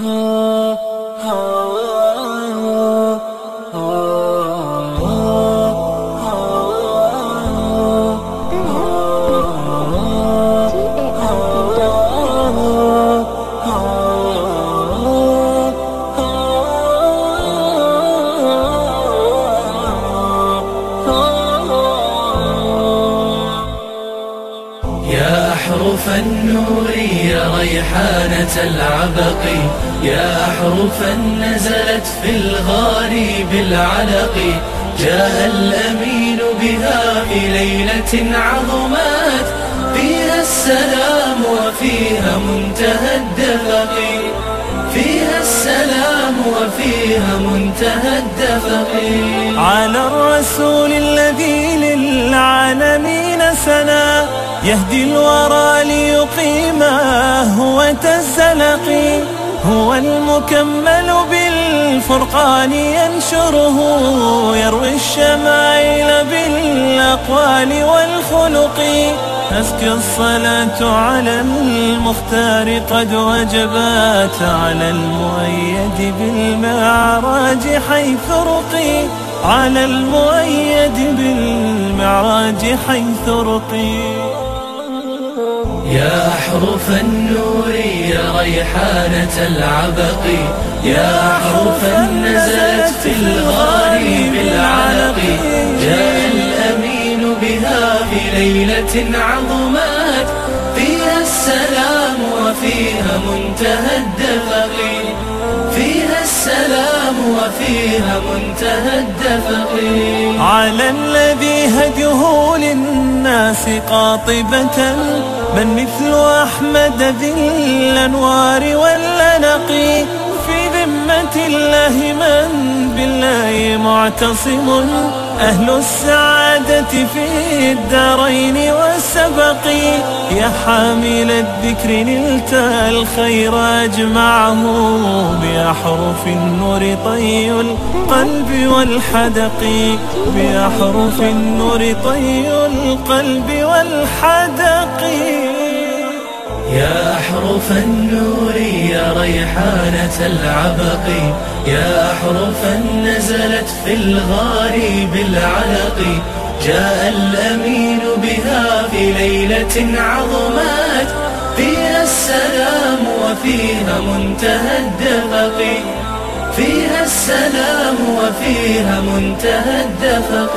ha ha يا أحرف النور يا ريحانة العبق يا أحرفا نزلت في الغار بالعلق جاء الأمين بها في ليلة عظمات فيها السلام وفيها منتهى الدفق. فيها السلام وفيها منتهى الدفق. على الرسول الذي للعالمين سنا يهدي الورى ليقيم هو الزلق هو المكمل بالفرقان ينشره يروي الشمائل بالأقوال والخلق. أزكى الصلاة على المختار قد وجبات على المؤيد بالمعراج حيث رقي. على المؤيد بالمعراج حيث رقي. يا أحرف النور يا ريحانة العبق يا أحرفا نزلت في الغار بالعلق جاء الأمين بها في ليلة عظمات فيها السلام وفيها منتهى الدفق. فيها السلام وفيها منتهى الدفق. على الذي هديه للناس قاطبة من مثل أحمد ذي الأنوار واللنق في ذمة الله من بالله معتصم. أهل السعادة في الدارين والسبق يا حامل الذكر نلت الخير أجمعه بأحرف النور طي القلب والحدق. بأحرف النور طي القلب والحدق. يا أحرف النور يا ريحانة العبق يا أحرفا نزلت في الغار بالعلق. جاء الأمين بها في ليلة عظمات فيها السلام وفيها منتهى الدفق. فيها السلام وفيها منتهى الدفق.